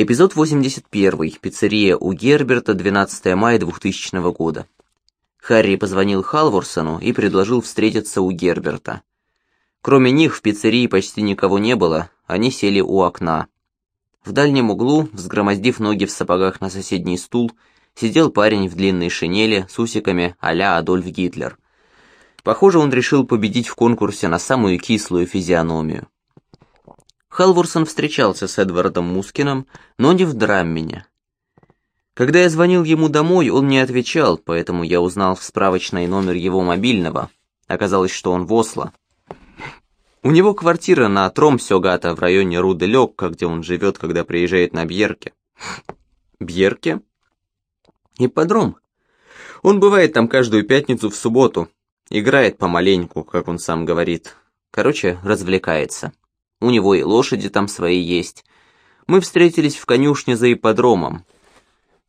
Эпизод 81. Пиццерия у Герберта, 12 мая 2000 года. Харри позвонил Халворсону и предложил встретиться у Герберта. Кроме них в пиццерии почти никого не было, они сели у окна. В дальнем углу, взгромоздив ноги в сапогах на соседний стул, сидел парень в длинной шинели с усиками а-ля Адольф Гитлер. Похоже, он решил победить в конкурсе на самую кислую физиономию. Халворсон встречался с Эдвардом Мускином, но не в Драммене. Когда я звонил ему домой, он не отвечал, поэтому я узнал в справочной номер его мобильного. Оказалось, что он в Осло. У него квартира на Тромсёгата в районе Руделёкка, где он живет, когда приезжает на Бьерке. Бьерке? Ипподром. Он бывает там каждую пятницу в субботу. Играет помаленьку, как он сам говорит. Короче, развлекается. У него и лошади там свои есть. Мы встретились в конюшне за ипподромом.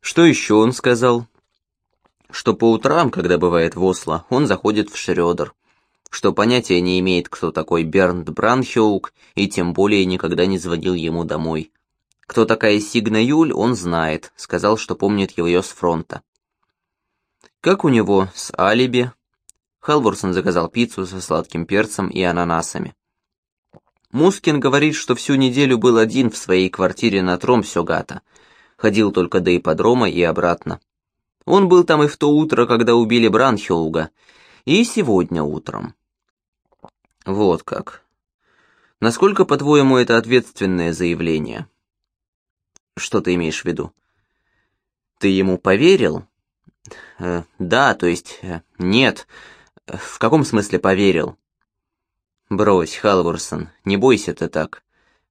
Что еще он сказал? Что по утрам, когда бывает в Осло, он заходит в Шрёдер. Что понятия не имеет, кто такой Бернт Бранхеук, и тем более никогда не звонил ему домой. Кто такая Сигна Юль, он знает, сказал, что помнит ее с фронта. Как у него с алиби? Халворсон заказал пиццу со сладким перцем и ананасами. Мускин говорит, что всю неделю был один в своей квартире на Тромсёгата. Ходил только до ипподрома и обратно. Он был там и в то утро, когда убили Бранхелуга, и сегодня утром. Вот как. Насколько, по-твоему, это ответственное заявление? Что ты имеешь в виду? Ты ему поверил? Э, да, то есть, э, нет. В каком смысле поверил? «Брось, Халворсон, не бойся ты так.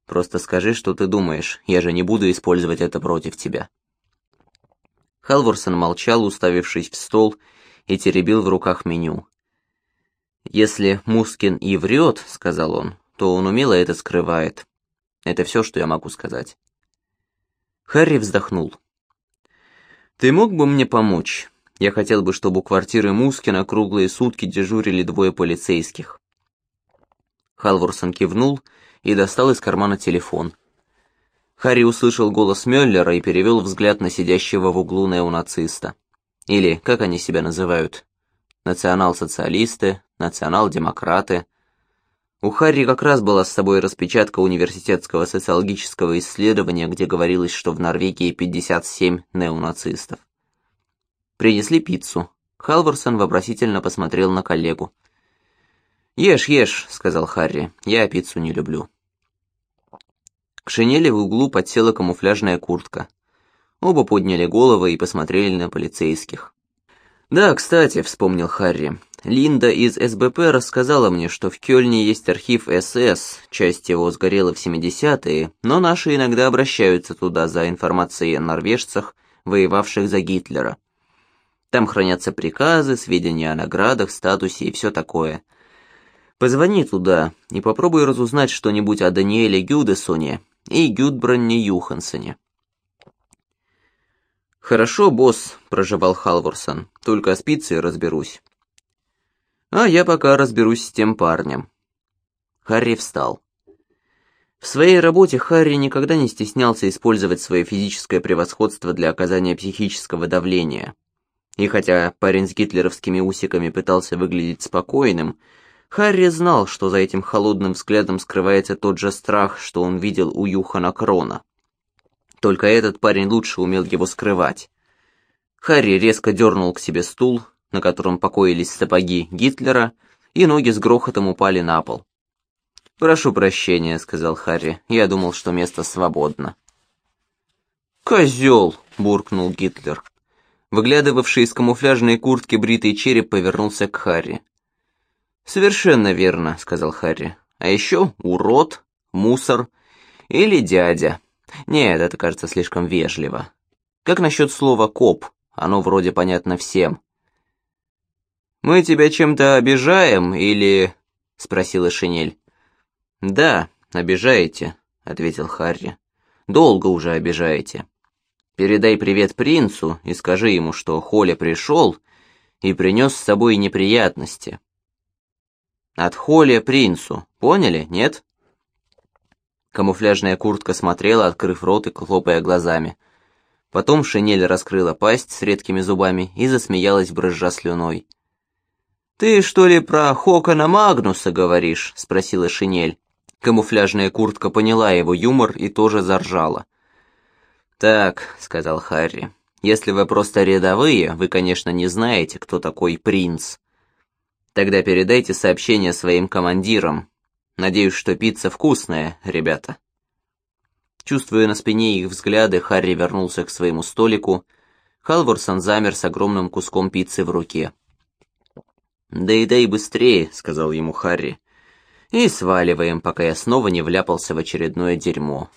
Просто скажи, что ты думаешь, я же не буду использовать это против тебя». Халворсон молчал, уставившись в стол, и теребил в руках меню. «Если Мускин и врет, — сказал он, — то он умело это скрывает. Это все, что я могу сказать». Харри вздохнул. «Ты мог бы мне помочь? Я хотел бы, чтобы у квартиры Мускина круглые сутки дежурили двое полицейских. Халворсон кивнул и достал из кармана телефон. Харри услышал голос Мюллера и перевел взгляд на сидящего в углу неонациста. Или, как они себя называют, национал-социалисты, национал-демократы. У Харри как раз была с собой распечатка университетского социологического исследования, где говорилось, что в Норвегии 57 неонацистов. Принесли пиццу. Халворсон вопросительно посмотрел на коллегу. «Ешь, ешь», — сказал Харри, — «я пиццу не люблю». К шинели в углу подсела камуфляжная куртка. Оба подняли головы и посмотрели на полицейских. «Да, кстати», — вспомнил Харри, — «Линда из СБП рассказала мне, что в Кёльне есть архив СС, часть его сгорела в 70-е, но наши иногда обращаются туда за информацией о норвежцах, воевавших за Гитлера. Там хранятся приказы, сведения о наградах, статусе и все такое». Позвони туда и попробуй разузнать что-нибудь о Даниэле Гюдесоне и Гюдбранне Юхансоне. «Хорошо, босс», — проживал Халворсон, — «только с пиццей разберусь». «А я пока разберусь с тем парнем». Харри встал. В своей работе Харри никогда не стеснялся использовать свое физическое превосходство для оказания психического давления. И хотя парень с гитлеровскими усиками пытался выглядеть спокойным, Харри знал, что за этим холодным взглядом скрывается тот же страх, что он видел у Юхана Крона. Только этот парень лучше умел его скрывать. Харри резко дернул к себе стул, на котором покоились сапоги Гитлера, и ноги с грохотом упали на пол. «Прошу прощения», — сказал Харри, — «я думал, что место свободно». «Козел!» — буркнул Гитлер. Выглядывавший из камуфляжной куртки бритый череп повернулся к Харри. «Совершенно верно», — сказал Харри. «А еще урод, мусор или дядя. Нет, это кажется слишком вежливо. Как насчет слова «коп»? Оно вроде понятно всем». «Мы тебя чем-то обижаем или...» — спросила Шинель. «Да, обижаете», — ответил Харри. «Долго уже обижаете. Передай привет принцу и скажи ему, что Холя пришел и принес с собой неприятности». От Холли принцу, поняли, нет? Камуфляжная куртка смотрела, открыв рот и хлопая глазами. Потом шинель раскрыла пасть с редкими зубами и засмеялась, брызжа слюной. «Ты что ли про Хокона Магнуса говоришь?» — спросила шинель. Камуфляжная куртка поняла его юмор и тоже заржала. «Так», — сказал Харри, — «если вы просто рядовые, вы, конечно, не знаете, кто такой принц. Тогда передайте сообщение своим командирам. Надеюсь, что пицца вкусная, ребята». Чувствуя на спине их взгляды, Харри вернулся к своему столику. Халворсон замер с огромным куском пиццы в руке. «Да и дай быстрее», — сказал ему Харри. «И сваливаем, пока я снова не вляпался в очередное дерьмо».